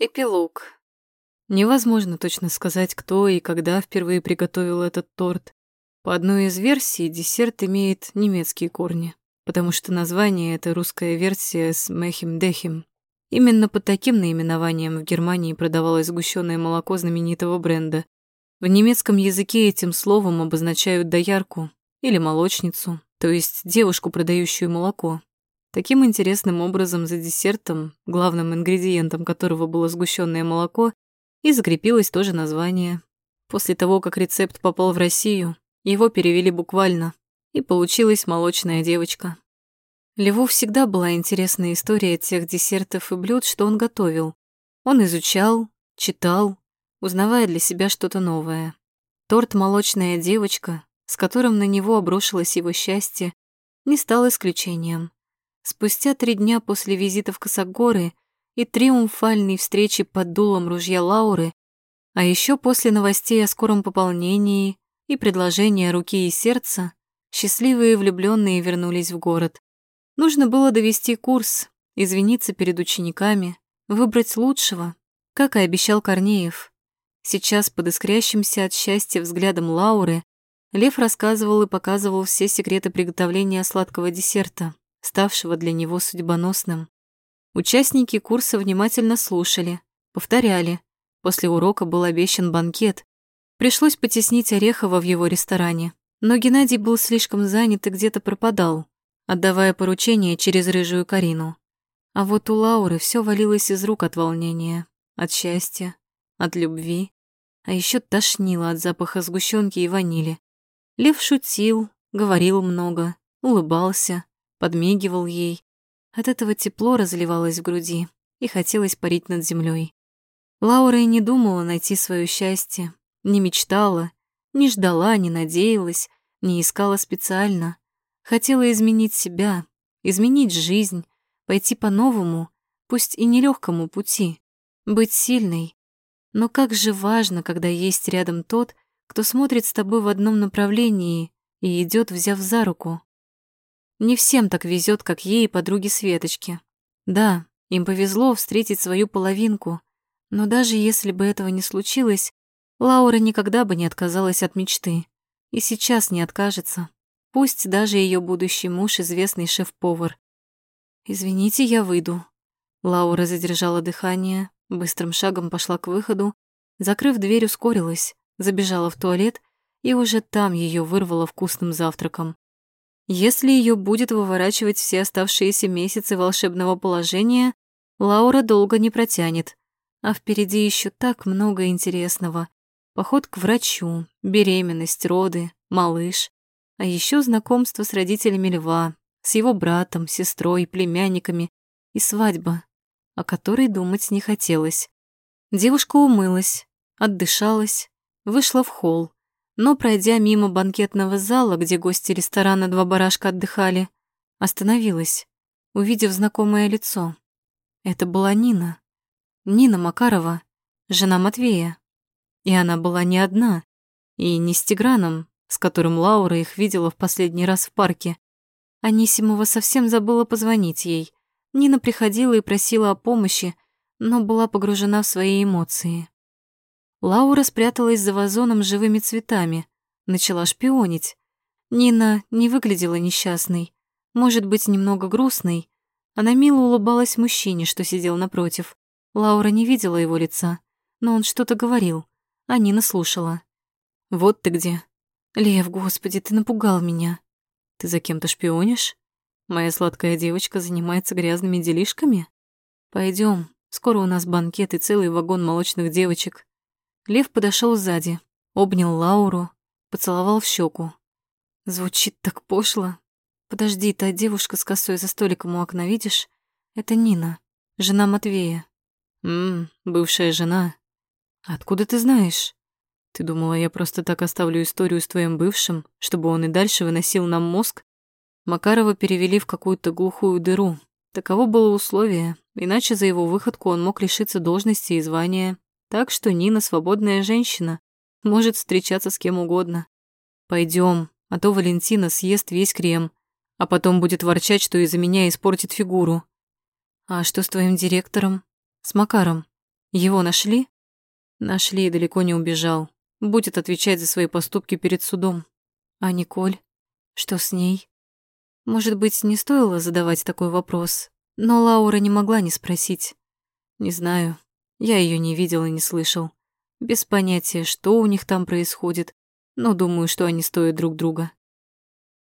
Эпилог. Невозможно точно сказать, кто и когда впервые приготовил этот торт. По одной из версий, десерт имеет немецкие корни, потому что название — это русская версия с мехим-дехим. Именно под таким наименованием в Германии продавалось сгущенное молоко знаменитого бренда. В немецком языке этим словом обозначают доярку или молочницу, то есть девушку, продающую молоко. Таким интересным образом за десертом, главным ингредиентом которого было сгущенное молоко, и закрепилось тоже название. После того, как рецепт попал в Россию, его перевели буквально, и получилась молочная девочка. Льву всегда была интересна история тех десертов и блюд, что он готовил. Он изучал, читал, узнавая для себя что-то новое. Торт «Молочная девочка», с которым на него обрушилось его счастье, не стал исключением. Спустя три дня после визита в Косогоры и триумфальной встречи под дулом ружья Лауры, а еще после новостей о скором пополнении и предложения руки и сердца, счастливые влюбленные вернулись в город. Нужно было довести курс, извиниться перед учениками, выбрать лучшего, как и обещал Корнеев. Сейчас под искрящимся от счастья взглядом Лауры Лев рассказывал и показывал все секреты приготовления сладкого десерта ставшего для него судьбоносным. Участники курса внимательно слушали, повторяли. После урока был обещан банкет. Пришлось потеснить Орехова в его ресторане, но Геннадий был слишком занят и где-то пропадал, отдавая поручения через рыжую Карину. А вот у Лауры все валилось из рук от волнения, от счастья, от любви, а еще тошнило от запаха сгущенки и ванили. Лев шутил, говорил много, улыбался, подмигивал ей. От этого тепло разливалось в груди и хотелось парить над землей. Лаура и не думала найти свое счастье, не мечтала, не ждала, не надеялась, не искала специально. Хотела изменить себя, изменить жизнь, пойти по новому, пусть и нелегкому пути, быть сильной. Но как же важно, когда есть рядом тот, кто смотрит с тобой в одном направлении и идет, взяв за руку. Не всем так везет, как ей и подруге Светочке. Да, им повезло встретить свою половинку, но даже если бы этого не случилось, Лаура никогда бы не отказалась от мечты. И сейчас не откажется. Пусть даже ее будущий муж известный шеф-повар. «Извините, я выйду». Лаура задержала дыхание, быстрым шагом пошла к выходу, закрыв дверь, ускорилась, забежала в туалет и уже там ее вырвало вкусным завтраком. Если ее будет выворачивать все оставшиеся месяцы волшебного положения, Лаура долго не протянет. А впереди еще так много интересного. Поход к врачу, беременность, роды, малыш. А еще знакомство с родителями Льва, с его братом, сестрой, племянниками и свадьба, о которой думать не хотелось. Девушка умылась, отдышалась, вышла в холл но, пройдя мимо банкетного зала, где гости ресторана «Два барашка» отдыхали, остановилась, увидев знакомое лицо. Это была Нина. Нина Макарова, жена Матвея. И она была не одна, и не с Тиграном, с которым Лаура их видела в последний раз в парке. Анисимова совсем забыла позвонить ей. Нина приходила и просила о помощи, но была погружена в свои эмоции. Лаура спряталась за вазоном с живыми цветами, начала шпионить. Нина не выглядела несчастной, может быть, немного грустной. Она мило улыбалась мужчине, что сидел напротив. Лаура не видела его лица, но он что-то говорил, а Нина слушала. «Вот ты где!» «Лев, господи, ты напугал меня!» «Ты за кем-то шпионишь? Моя сладкая девочка занимается грязными делишками? Пойдем, скоро у нас банкет и целый вагон молочных девочек. Лев подошел сзади, обнял Лауру, поцеловал в щеку. Звучит так пошло. Подожди, та девушка с косой за столиком у окна, видишь? Это Нина, жена Матвея. Мм, бывшая жена. Откуда ты знаешь? Ты думала, я просто так оставлю историю с твоим бывшим, чтобы он и дальше выносил нам мозг? Макарова перевели в какую-то глухую дыру. Таково было условие, иначе за его выходку он мог лишиться должности и звания, так что Нина свободная женщина, может встречаться с кем угодно. Пойдем, а то Валентина съест весь крем, а потом будет ворчать, что из-за меня испортит фигуру. А что с твоим директором? С Макаром? Его нашли? Нашли и далеко не убежал. Будет отвечать за свои поступки перед судом. А Николь? Что с ней? Может быть, не стоило задавать такой вопрос, но Лаура не могла не спросить. Не знаю, я ее не видел и не слышал. Без понятия, что у них там происходит, но думаю, что они стоят друг друга.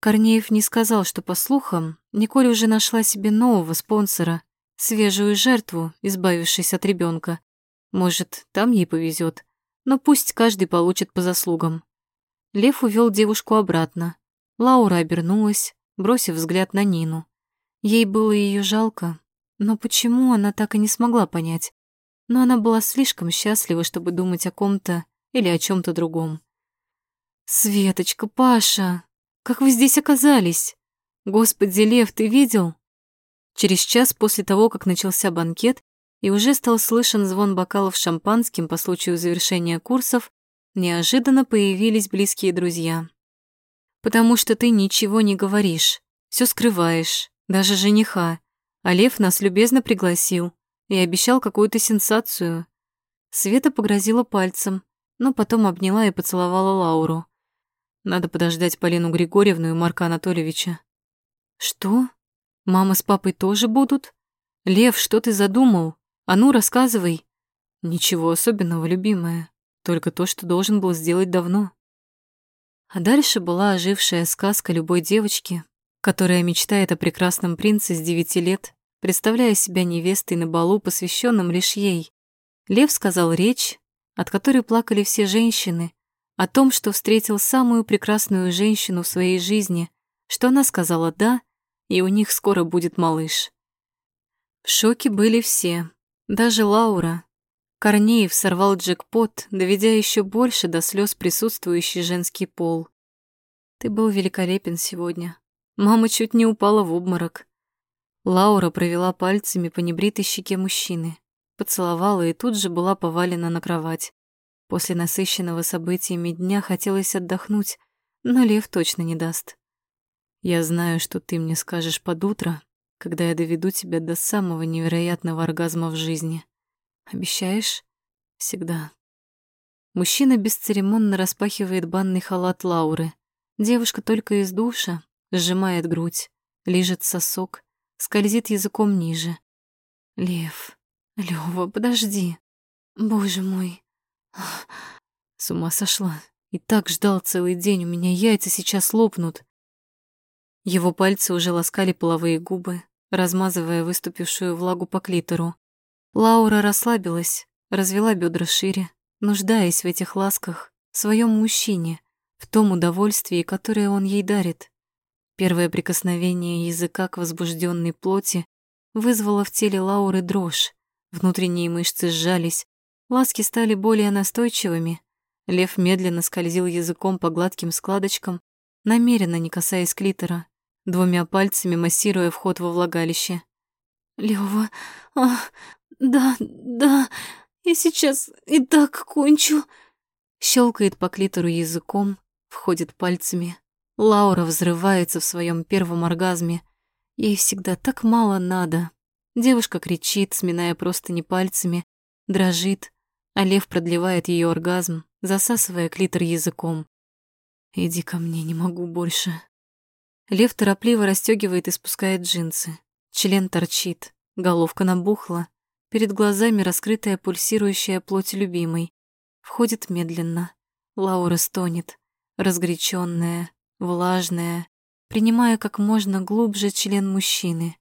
Корнеев не сказал, что, по слухам, Николь уже нашла себе нового спонсора, свежую жертву, избавившись от ребенка. Может, там ей повезет, но пусть каждый получит по заслугам. Лев увел девушку обратно. Лаура обернулась, бросив взгляд на Нину. Ей было ее жалко, но почему она так и не смогла понять? Но она была слишком счастлива, чтобы думать о ком-то или о чем то другом. «Светочка, Паша, как вы здесь оказались? Господи, Лев, ты видел?» Через час после того, как начался банкет, и уже стал слышен звон бокалов шампанским по случаю завершения курсов, неожиданно появились близкие друзья. «Потому что ты ничего не говоришь, все скрываешь, даже жениха, а Лев нас любезно пригласил и обещал какую-то сенсацию». Света погрозила пальцем, но потом обняла и поцеловала Лауру. Надо подождать Полину Григорьевну и Марка Анатольевича. «Что? Мама с папой тоже будут? Лев, что ты задумал? А ну, рассказывай». «Ничего особенного, любимая. Только то, что должен был сделать давно». А дальше была ожившая сказка любой девочки, которая мечтает о прекрасном принце с девяти лет, представляя себя невестой на балу, посвященном лишь ей. Лев сказал речь, от которой плакали все женщины, о том, что встретил самую прекрасную женщину в своей жизни, что она сказала «да», и у них скоро будет малыш. В шоке были все, даже Лаура. Корнеев сорвал джекпот, доведя еще больше до слез присутствующий женский пол. «Ты был великолепен сегодня. Мама чуть не упала в обморок». Лаура провела пальцами по небритой щеке мужчины, поцеловала и тут же была повалена на кровать. После насыщенного событиями дня хотелось отдохнуть, но Лев точно не даст. Я знаю, что ты мне скажешь под утро, когда я доведу тебя до самого невероятного оргазма в жизни. Обещаешь? Всегда. Мужчина бесцеремонно распахивает банный халат Лауры. Девушка только из душа, сжимает грудь, лижет сосок, скользит языком ниже. Лев, Лёва, подожди. Боже мой, с ума сошла. И так ждал целый день, у меня яйца сейчас лопнут. Его пальцы уже ласкали половые губы, размазывая выступившую влагу по клитору. Лаура расслабилась, развела бедра шире, нуждаясь в этих ласках, в своем мужчине, в том удовольствии, которое он ей дарит. Первое прикосновение языка к возбужденной плоти вызвало в теле Лауры дрожь. Внутренние мышцы сжались, Ласки стали более настойчивыми. Лев медленно скользил языком по гладким складочкам, намеренно не касаясь клитора, двумя пальцами массируя вход во влагалище. «Лёва, а, да, да, я сейчас и так кончу». Щелкает по клитору языком, входит пальцами. Лаура взрывается в своем первом оргазме. Ей всегда так мало надо. Девушка кричит, сминая просто не пальцами, дрожит, а лев продлевает ее оргазм, засасывая клитор языком. «Иди ко мне, не могу больше». Лев торопливо расстегивает и спускает джинсы. Член торчит, головка набухла, перед глазами раскрытая пульсирующая плоть любимой. Входит медленно. Лаура стонет, разгоряченная, влажная, принимая как можно глубже член мужчины.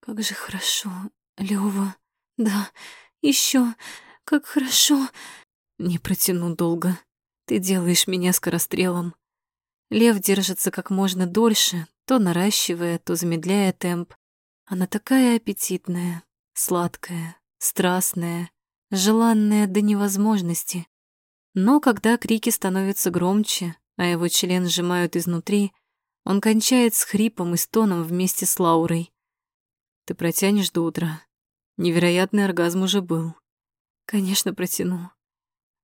«Как же хорошо, Лёва. Да, еще как хорошо. Не протяну долго. Ты делаешь меня скорострелом. Лев держится как можно дольше, то наращивая, то замедляя темп. Она такая аппетитная, сладкая, страстная, желанная до невозможности. Но когда крики становятся громче, а его член сжимают изнутри, он кончает с хрипом и стоном вместе с Лаурой. Ты протянешь до утра. Невероятный оргазм уже был. Конечно, протяну.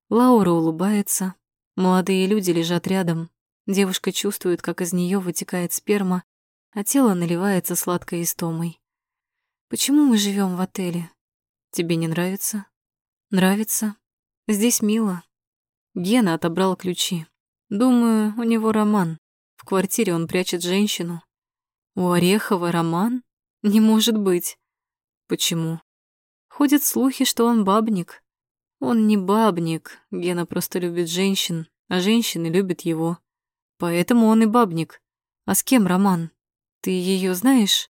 Лаура улыбается. Молодые люди лежат рядом. Девушка чувствует, как из нее вытекает сперма, а тело наливается сладкой истомой. Почему мы живем в отеле? Тебе не нравится? Нравится. Здесь мило. Гена отобрал ключи. Думаю, у него роман. В квартире он прячет женщину. У Орехова роман? Не может быть. Почему? Ходят слухи, что он бабник. Он не бабник. Гена просто любит женщин, а женщины любят его. Поэтому он и бабник. А с кем роман? Ты ее знаешь?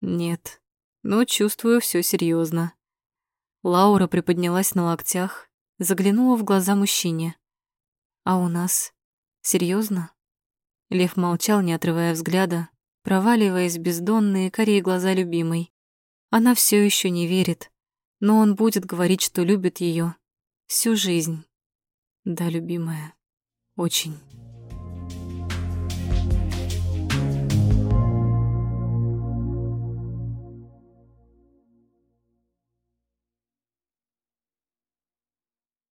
Нет. Но чувствую все серьезно. Лаура приподнялась на локтях, заглянула в глаза мужчине. А у нас? Серьезно? Лев молчал, не отрывая взгляда, проваливаясь в бездонные корей глаза любимой. Она все еще не верит, но он будет говорить, что любит ее всю жизнь. Да, любимая, очень.